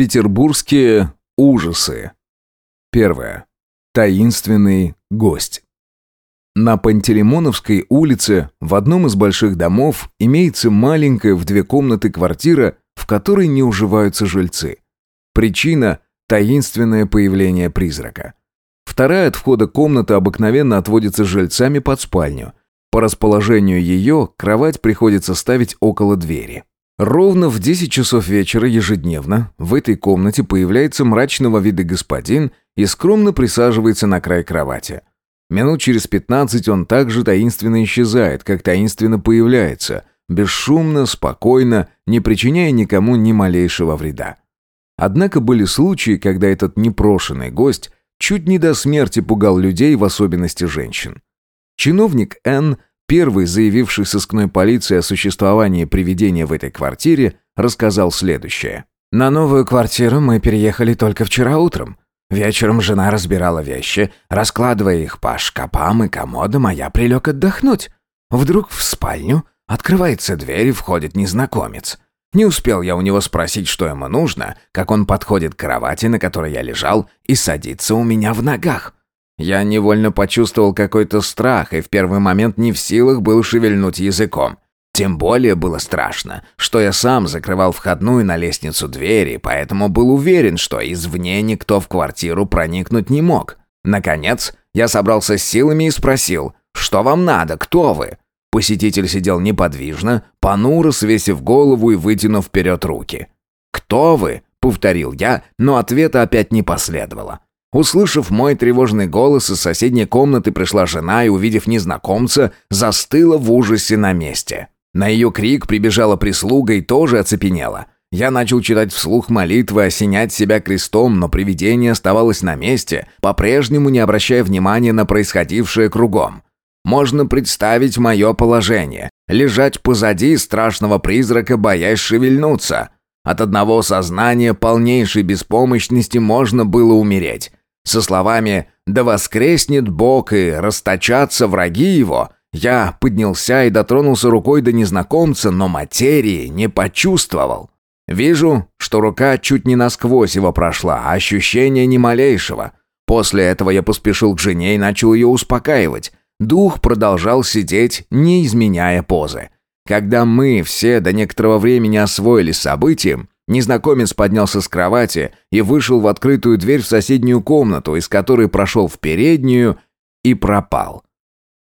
Петербургские ужасы. Первое. Таинственный гость. На Пантелеймоновской улице в одном из больших домов имеется маленькая в две комнаты квартира, в которой не уживаются жильцы. Причина – таинственное появление призрака. Вторая от входа комната обыкновенно отводится жильцами под спальню. По расположению ее кровать приходится ставить около двери. Ровно в 10 часов вечера ежедневно в этой комнате появляется мрачного вида господин и скромно присаживается на край кровати. Минут через 15 он также таинственно исчезает, как таинственно появляется, бесшумно, спокойно, не причиняя никому ни малейшего вреда. Однако были случаи, когда этот непрошенный гость чуть не до смерти пугал людей, в особенности женщин. Чиновник Н первый заявивший сыскной полиции о существовании привидения в этой квартире, рассказал следующее. «На новую квартиру мы переехали только вчера утром. Вечером жена разбирала вещи, раскладывая их по шкафам и комодам, а я прилег отдохнуть. Вдруг в спальню открывается дверь и входит незнакомец. Не успел я у него спросить, что ему нужно, как он подходит к кровати, на которой я лежал, и садится у меня в ногах. Я невольно почувствовал какой-то страх и в первый момент не в силах был шевельнуть языком. Тем более было страшно, что я сам закрывал входную на лестницу двери, поэтому был уверен, что извне никто в квартиру проникнуть не мог. Наконец, я собрался с силами и спросил, «Что вам надо? Кто вы?» Посетитель сидел неподвижно, понуро свесив голову и вытянув вперед руки. «Кто вы?» — повторил я, но ответа опять не последовало. Услышав мой тревожный голос, из соседней комнаты пришла жена и, увидев незнакомца, застыла в ужасе на месте. На ее крик прибежала прислуга и тоже оцепенела. Я начал читать вслух молитвы, осенять себя крестом, но привидение оставалось на месте, по-прежнему не обращая внимания на происходившее кругом. Можно представить мое положение. Лежать позади страшного призрака, боясь шевельнуться. От одного сознания полнейшей беспомощности можно было умереть. Со словами «Да воскреснет Бог и расточатся враги его», я поднялся и дотронулся рукой до незнакомца, но материи не почувствовал. Вижу, что рука чуть не насквозь его прошла, а ощущения ни малейшего. После этого я поспешил к жене и начал ее успокаивать. Дух продолжал сидеть, не изменяя позы. Когда мы все до некоторого времени освоились событием, Незнакомец поднялся с кровати и вышел в открытую дверь в соседнюю комнату, из которой прошел в переднюю и пропал.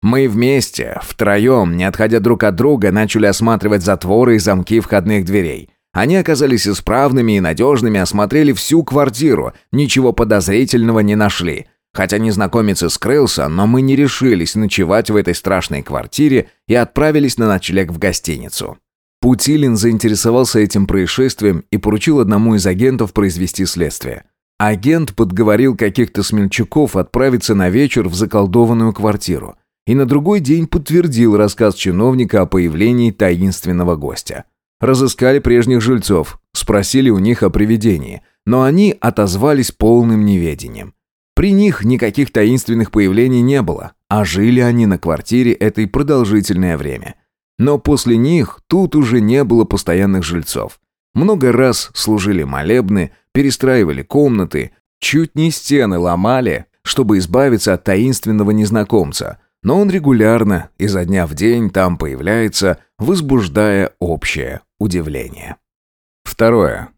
Мы вместе, втроем, не отходя друг от друга, начали осматривать затворы и замки входных дверей. Они оказались исправными и надежными, осмотрели всю квартиру, ничего подозрительного не нашли. Хотя незнакомец и скрылся, но мы не решились ночевать в этой страшной квартире и отправились на ночлег в гостиницу. Путилин заинтересовался этим происшествием и поручил одному из агентов произвести следствие. Агент подговорил каких-то смельчаков отправиться на вечер в заколдованную квартиру и на другой день подтвердил рассказ чиновника о появлении таинственного гостя. Разыскали прежних жильцов, спросили у них о привидении, но они отозвались полным неведением. При них никаких таинственных появлений не было, а жили они на квартире этой продолжительное время – но после них тут уже не было постоянных жильцов. Много раз служили молебны, перестраивали комнаты, чуть не стены ломали, чтобы избавиться от таинственного незнакомца. Но он регулярно, изо дня в день там появляется, возбуждая общее удивление. Второе.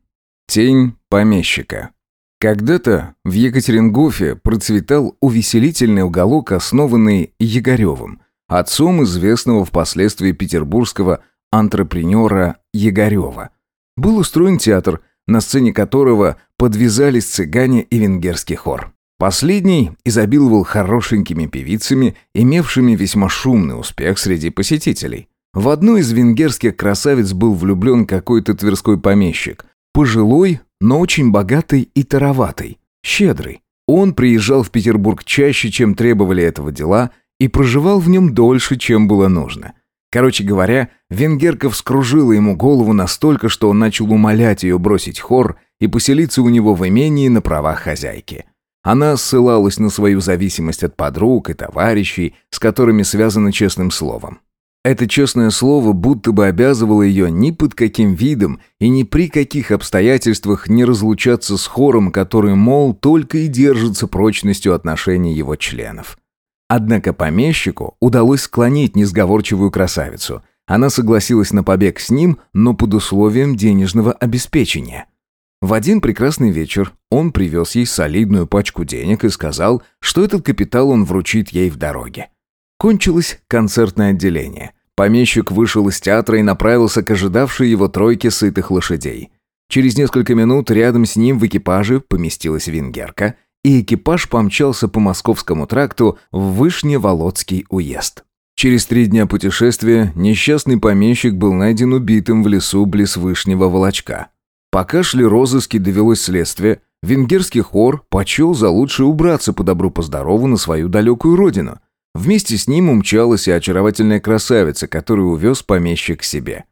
Тень помещика. Когда-то в Екатерингофе процветал увеселительный уголок, основанный Егоревым – отцом известного впоследствии петербургского антрепренера Егорева. Был устроен театр, на сцене которого подвязались цыгане и венгерский хор. Последний изобиловал хорошенькими певицами, имевшими весьма шумный успех среди посетителей. В одну из венгерских красавиц был влюблен какой-то тверской помещик. Пожилой, но очень богатый и тароватый, щедрый. Он приезжал в Петербург чаще, чем требовали этого дела, и проживал в нем дольше, чем было нужно. Короче говоря, венгерка вскружила ему голову настолько, что он начал умолять ее бросить хор и поселиться у него в имении на правах хозяйки. Она ссылалась на свою зависимость от подруг и товарищей, с которыми связана честным словом. Это честное слово будто бы обязывало ее ни под каким видом и ни при каких обстоятельствах не разлучаться с хором, который, мол, только и держится прочностью отношений его членов. Однако помещику удалось склонить несговорчивую красавицу. Она согласилась на побег с ним, но под условием денежного обеспечения. В один прекрасный вечер он привез ей солидную пачку денег и сказал, что этот капитал он вручит ей в дороге. Кончилось концертное отделение. Помещик вышел из театра и направился к ожидавшей его тройке сытых лошадей. Через несколько минут рядом с ним в экипаже поместилась венгерка – и экипаж помчался по Московскому тракту в Вышневолодский уезд. Через три дня путешествия несчастный помещик был найден убитым в лесу близ Вышнего Волочка. Пока шли розыски, довелось следствие, венгерский хор почел за лучшее убраться по добру по здорову на свою далекую родину. Вместе с ним умчалась и очаровательная красавица, которую увез помещик к себе.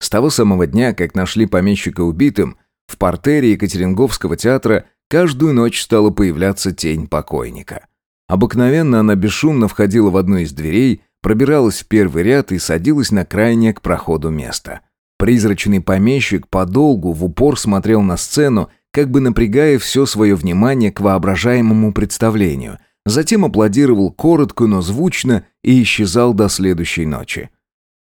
С того самого дня, как нашли помещика убитым, в портере Екатеринговского театра Каждую ночь стала появляться тень покойника. Обыкновенно она бесшумно входила в одну из дверей, пробиралась в первый ряд и садилась на крайнее к проходу место. Призрачный помещик подолгу в упор смотрел на сцену, как бы напрягая все свое внимание к воображаемому представлению. Затем аплодировал коротко, но звучно и исчезал до следующей ночи.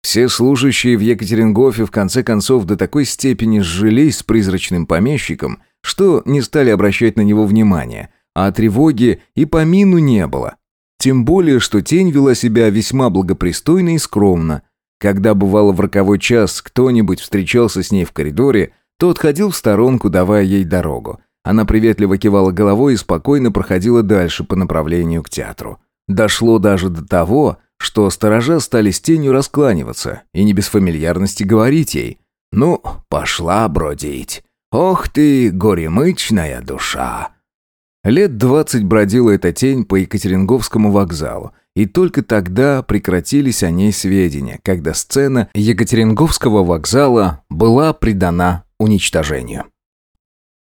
Все служащие в Екатерингофе в конце концов до такой степени сжились с призрачным помещиком, что не стали обращать на него внимания, а тревоги и помину не было. Тем более, что тень вела себя весьма благопристойно и скромно. Когда бывало в роковой час кто-нибудь встречался с ней в коридоре, то отходил в сторонку, давая ей дорогу. Она приветливо кивала головой и спокойно проходила дальше по направлению к театру. Дошло даже до того, что сторожа стали с тенью раскланиваться и не без фамильярности говорить ей «Ну, пошла бродить». «Ох ты, горемычная душа!» Лет двадцать бродила эта тень по Екатеринговскому вокзалу, и только тогда прекратились о ней сведения, когда сцена Екатеринговского вокзала была предана уничтожению.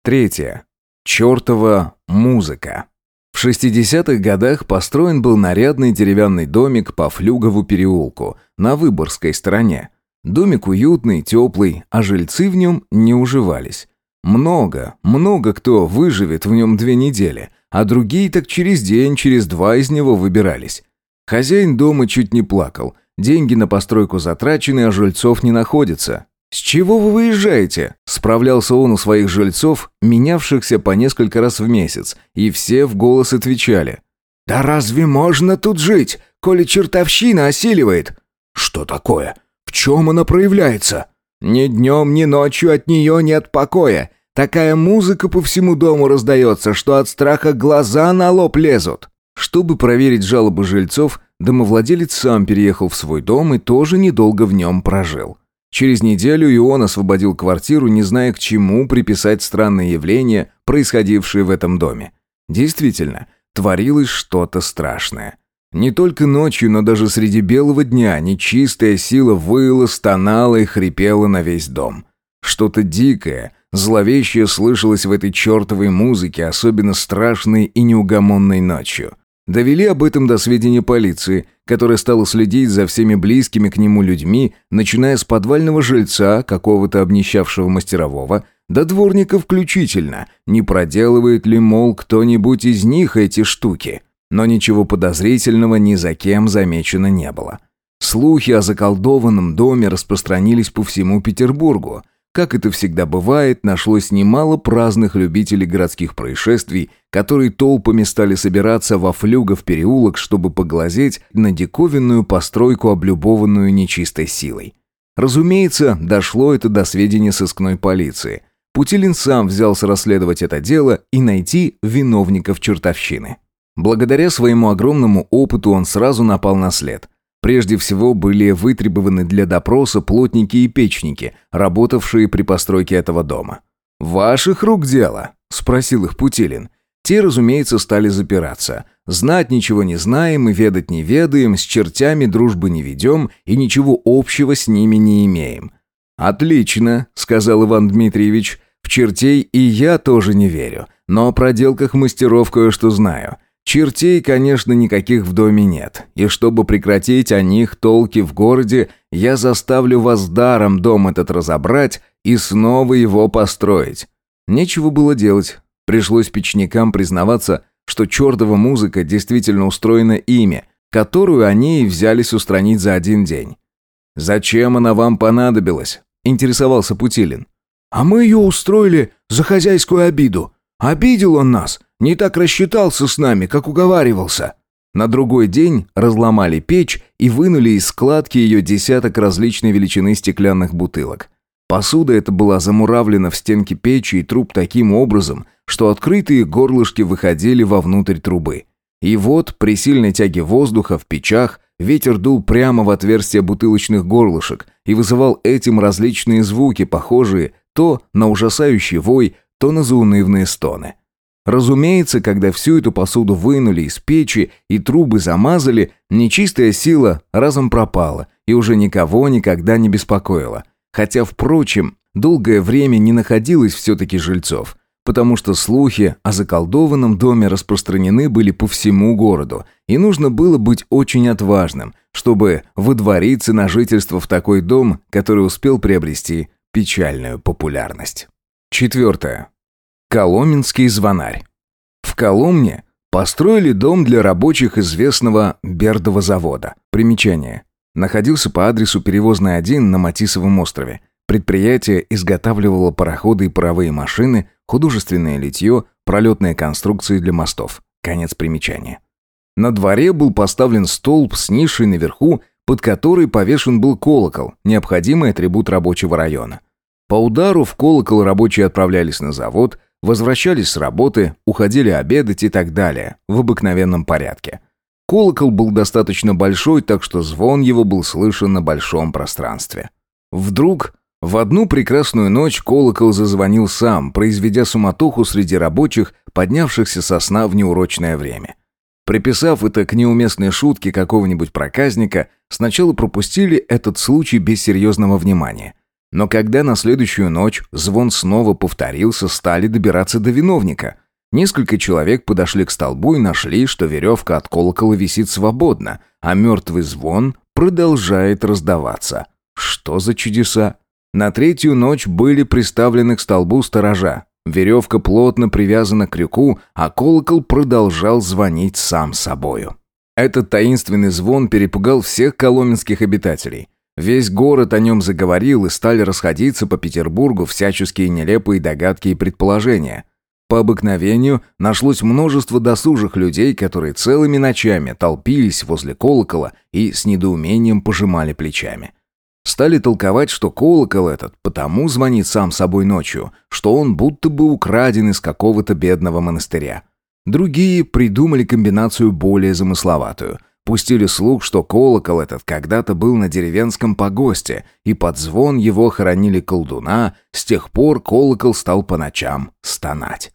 Третье. Чёртова музыка. В 60-х годах построен был нарядный деревянный домик по Флюгову переулку на Выборгской стороне. Домик уютный, теплый, а жильцы в нем не уживались. Много, много кто выживет в нем две недели, а другие так через день, через два из него выбирались. Хозяин дома чуть не плакал. Деньги на постройку затрачены, а жильцов не находится. «С чего вы выезжаете?» – справлялся он у своих жильцов, менявшихся по несколько раз в месяц, и все в голос отвечали. «Да разве можно тут жить, коли чертовщина осиливает?» «Что такое? В чем она проявляется?» Ни днем, ни ночью от нее нет покоя. Такая музыка по всему дому раздается, что от страха глаза на лоб лезут. Чтобы проверить жалобы жильцов, домовладелец сам переехал в свой дом и тоже недолго в нем прожил. Через неделю и он освободил квартиру, не зная к чему приписать странные явления, происходившие в этом доме. Действительно, творилось что-то страшное. Не только ночью, но даже среди белого дня нечистая сила выла, стонала и хрипела на весь дом. Что-то дикое, зловещее слышалось в этой чертовой музыке, особенно страшной и неугомонной ночью. Довели об этом до сведения полиции, которая стала следить за всеми близкими к нему людьми, начиная с подвального жильца, какого-то обнищавшего мастерового, до дворника включительно, не проделывает ли, мол, кто-нибудь из них эти штуки – но ничего подозрительного ни за кем замечено не было. Слухи о заколдованном доме распространились по всему Петербургу. Как это всегда бывает, нашлось немало праздных любителей городских происшествий, которые толпами стали собираться во флюгов переулок, чтобы поглазеть на диковинную постройку, облюбованную нечистой силой. Разумеется, дошло это до сведения сыскной полиции. Путилин сам взялся расследовать это дело и найти виновников чертовщины. Благодаря своему огромному опыту он сразу напал на след. Прежде всего были вытребованы для допроса плотники и печники, работавшие при постройке этого дома. «Ваших рук дело?» – спросил их Путилин. Те, разумеется, стали запираться. Знать ничего не знаем и ведать не ведаем, с чертями дружбы не ведем и ничего общего с ними не имеем. «Отлично», – сказал Иван Дмитриевич. «В чертей и я тоже не верю, но о проделках мастеров кое-что знаю. Чертей, конечно, никаких в доме нет, и чтобы прекратить о них толки в городе, я заставлю вас даром дом этот разобрать и снова его построить. Нечего было делать. Пришлось печникам признаваться, что чертова музыка действительно устроена ими, которую они и взялись устранить за один день. «Зачем она вам понадобилась?» – интересовался Путилин. «А мы ее устроили за хозяйскую обиду. Обидел он нас, не так рассчитался с нами, как уговаривался». На другой день разломали печь и вынули из складки ее десяток различной величины стеклянных бутылок. Посуда эта была замуравлена в стенки печи и труб таким образом, что открытые горлышки выходили вовнутрь трубы. И вот, при сильной тяге воздуха в печах, ветер дул прямо в отверстия бутылочных горлышек и вызывал этим различные звуки, похожие то на ужасающий вой, то на заунывные стоны. Разумеется, когда всю эту посуду вынули из печи и трубы замазали, нечистая сила разом пропала и уже никого никогда не беспокоила. Хотя, впрочем, долгое время не находилось все-таки жильцов, потому что слухи о заколдованном доме распространены были по всему городу, и нужно было быть очень отважным, чтобы выдвориться на жительство в такой дом, который успел приобрести печальную популярность. Четвертое. Коломенский звонарь. В Коломне построили дом для рабочих известного Бердова завода. Примечание. Находился по адресу Перевозный 1 на Матисовом острове. Предприятие изготавливало пароходы и паровые машины, художественное литье, пролетные конструкции для мостов. Конец примечания. На дворе был поставлен столб с нишей наверху, под которой повешен был колокол, необходимый атрибут рабочего района. По удару в колокол рабочие отправлялись на завод – Возвращались с работы, уходили обедать и так далее, в обыкновенном порядке. Колокол был достаточно большой, так что звон его был слышен на большом пространстве. Вдруг, в одну прекрасную ночь колокол зазвонил сам, произведя суматоху среди рабочих, поднявшихся со сна в неурочное время. Приписав это к неуместной шутке какого-нибудь проказника, сначала пропустили этот случай без серьезного внимания. Но когда на следующую ночь звон снова повторился, стали добираться до виновника. Несколько человек подошли к столбу и нашли, что веревка от колокола висит свободно, а мертвый звон продолжает раздаваться. Что за чудеса? На третью ночь были приставлены к столбу сторожа. Веревка плотно привязана к крюку, а колокол продолжал звонить сам собою. Этот таинственный звон перепугал всех коломенских обитателей. Весь город о нем заговорил, и стали расходиться по Петербургу всяческие нелепые догадки и предположения. По обыкновению нашлось множество досужих людей, которые целыми ночами толпились возле колокола и с недоумением пожимали плечами. Стали толковать, что колокол этот потому звонит сам собой ночью, что он будто бы украден из какого-то бедного монастыря. Другие придумали комбинацию более замысловатую – Пустили слух, что колокол этот когда-то был на деревенском погосте, и под звон его хоронили колдуна, с тех пор колокол стал по ночам стонать.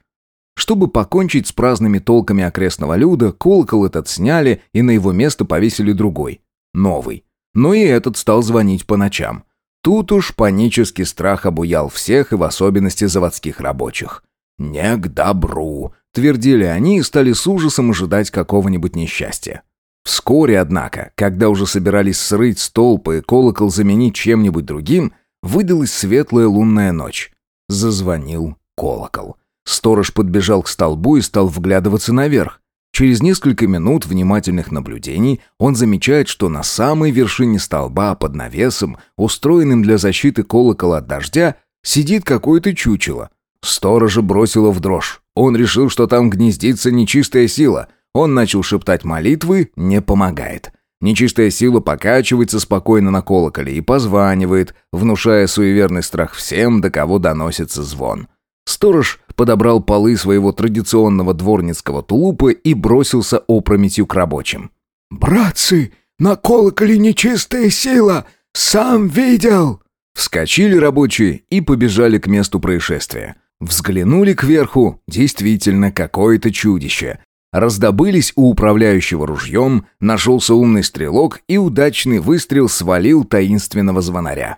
Чтобы покончить с праздными толками окрестного люда, колокол этот сняли и на его место повесили другой, новый. Но и этот стал звонить по ночам. Тут уж панический страх обуял всех и в особенности заводских рабочих. «Не к добру», — твердили они и стали с ужасом ожидать какого-нибудь несчастья. Вскоре, однако, когда уже собирались срыть столпы и колокол заменить чем-нибудь другим, выдалась светлая лунная ночь. Зазвонил колокол. Сторож подбежал к столбу и стал вглядываться наверх. Через несколько минут внимательных наблюдений он замечает, что на самой вершине столба под навесом, устроенным для защиты колокола от дождя, сидит какое-то чучело. Сторожа бросило в дрожь. Он решил, что там гнездится нечистая сила, он начал шептать молитвы, не помогает. Нечистая сила покачивается спокойно на колоколе и позванивает, внушая суеверный страх всем, до кого доносится звон. Сторож подобрал полы своего традиционного дворницкого тулупа и бросился опрометью к рабочим. «Братцы, на колоколе нечистая сила! Сам видел!» Вскочили рабочие и побежали к месту происшествия. Взглянули кверху, действительно, какое-то чудище. Раздобылись у управляющего ружьем, нашелся умный стрелок и удачный выстрел свалил таинственного звонаря.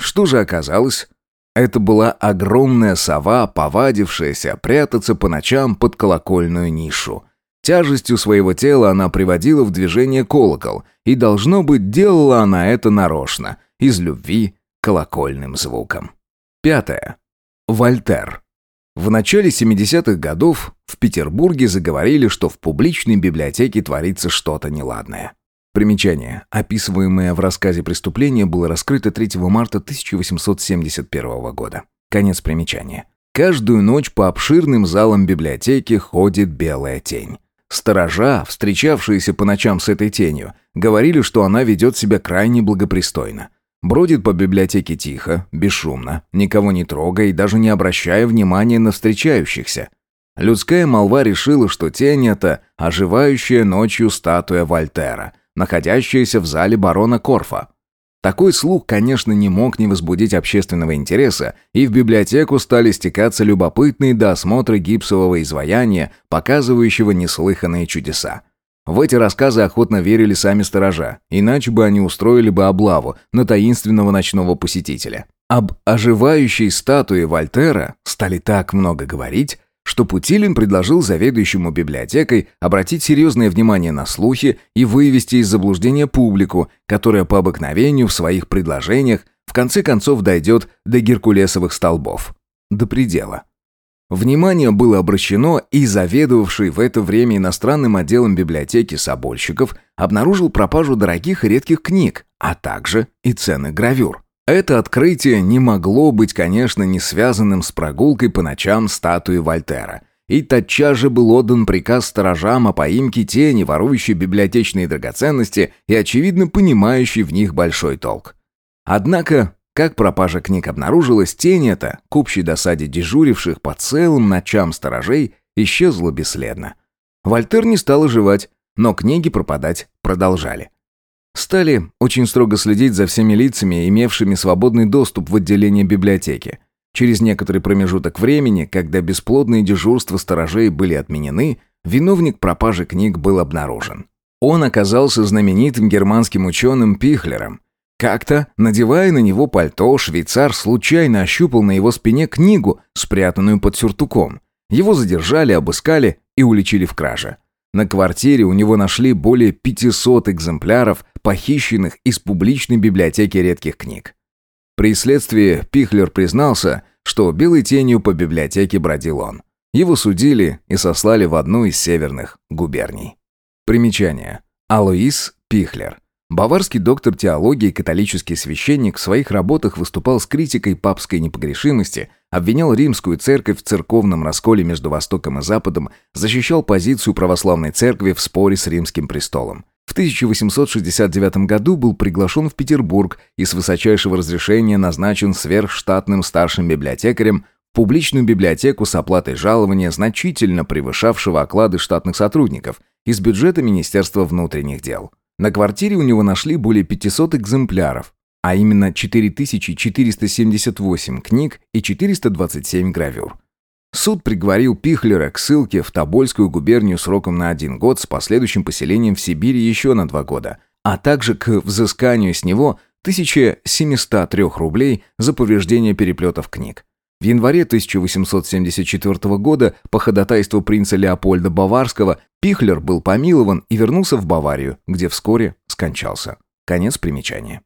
Что же оказалось? Это была огромная сова, повадившаяся прятаться по ночам под колокольную нишу. Тяжестью своего тела она приводила в движение колокол, и, должно быть, делала она это нарочно, из любви к колокольным звукам. Пятое. Вольтер. В начале 70-х годов в Петербурге заговорили, что в публичной библиотеке творится что-то неладное. Примечание. Описываемое в рассказе преступление было раскрыто 3 марта 1871 года. Конец примечания. Каждую ночь по обширным залам библиотеки ходит белая тень. Сторожа, встречавшиеся по ночам с этой тенью, говорили, что она ведет себя крайне благопристойно. Бродит по библиотеке тихо, бесшумно, никого не трогая и даже не обращая внимания на встречающихся. Людская молва решила, что тень это оживающая ночью статуя Вольтера, находящаяся в зале барона Корфа. Такой слух, конечно, не мог не возбудить общественного интереса, и в библиотеку стали стекаться любопытные до осмотра гипсового изваяния, показывающего неслыханные чудеса. В эти рассказы охотно верили сами сторожа, иначе бы они устроили бы облаву на таинственного ночного посетителя. Об оживающей статуе Вольтера стали так много говорить, что Путилин предложил заведующему библиотекой обратить серьезное внимание на слухи и вывести из заблуждения публику, которая по обыкновению в своих предложениях в конце концов дойдет до геркулесовых столбов. До предела. Внимание было обращено, и заведовавший в это время иностранным отделом библиотеки Собольщиков обнаружил пропажу дорогих и редких книг, а также и цены гравюр. Это открытие не могло быть, конечно, не связанным с прогулкой по ночам статуи Вольтера. И тотчас же был отдан приказ сторожам о поимке тени, ворующей библиотечные драгоценности и, очевидно, понимающей в них большой толк. Однако, как пропажа книг обнаружилась, тень эта, к общей досаде дежуривших по целым ночам сторожей, исчезла бесследно. Вольтер не стал оживать, но книги пропадать продолжали. Стали очень строго следить за всеми лицами, имевшими свободный доступ в отделение библиотеки. Через некоторый промежуток времени, когда бесплодные дежурства сторожей были отменены, виновник пропажи книг был обнаружен. Он оказался знаменитым германским ученым Пихлером. Как-то, надевая на него пальто, швейцар случайно ощупал на его спине книгу, спрятанную под сюртуком. Его задержали, обыскали и уличили в краже. На квартире у него нашли более 500 экземпляров, похищенных из публичной библиотеки редких книг. При следствии Пихлер признался, что белой тенью по библиотеке бродил он. Его судили и сослали в одну из северных губерний. Примечание. Алоис Пихлер. Баварский доктор теологии и католический священник в своих работах выступал с критикой папской непогрешимости, обвинял римскую церковь в церковном расколе между Востоком и Западом, защищал позицию православной церкви в споре с римским престолом. В 1869 году был приглашен в Петербург и с высочайшего разрешения назначен сверхштатным старшим библиотекарем публичную библиотеку с оплатой жалования, значительно превышавшего оклады штатных сотрудников из бюджета Министерства внутренних дел. На квартире у него нашли более 500 экземпляров, а именно 4478 книг и 427 гравюр. Суд приговорил Пихлера к ссылке в Тобольскую губернию сроком на один год с последующим поселением в Сибири еще на два года, а также к взысканию с него 1703 рублей за повреждение переплетов книг. В январе 1874 года по ходатайству принца Леопольда Баварского Пихлер был помилован и вернулся в Баварию, где вскоре скончался. Конец примечания.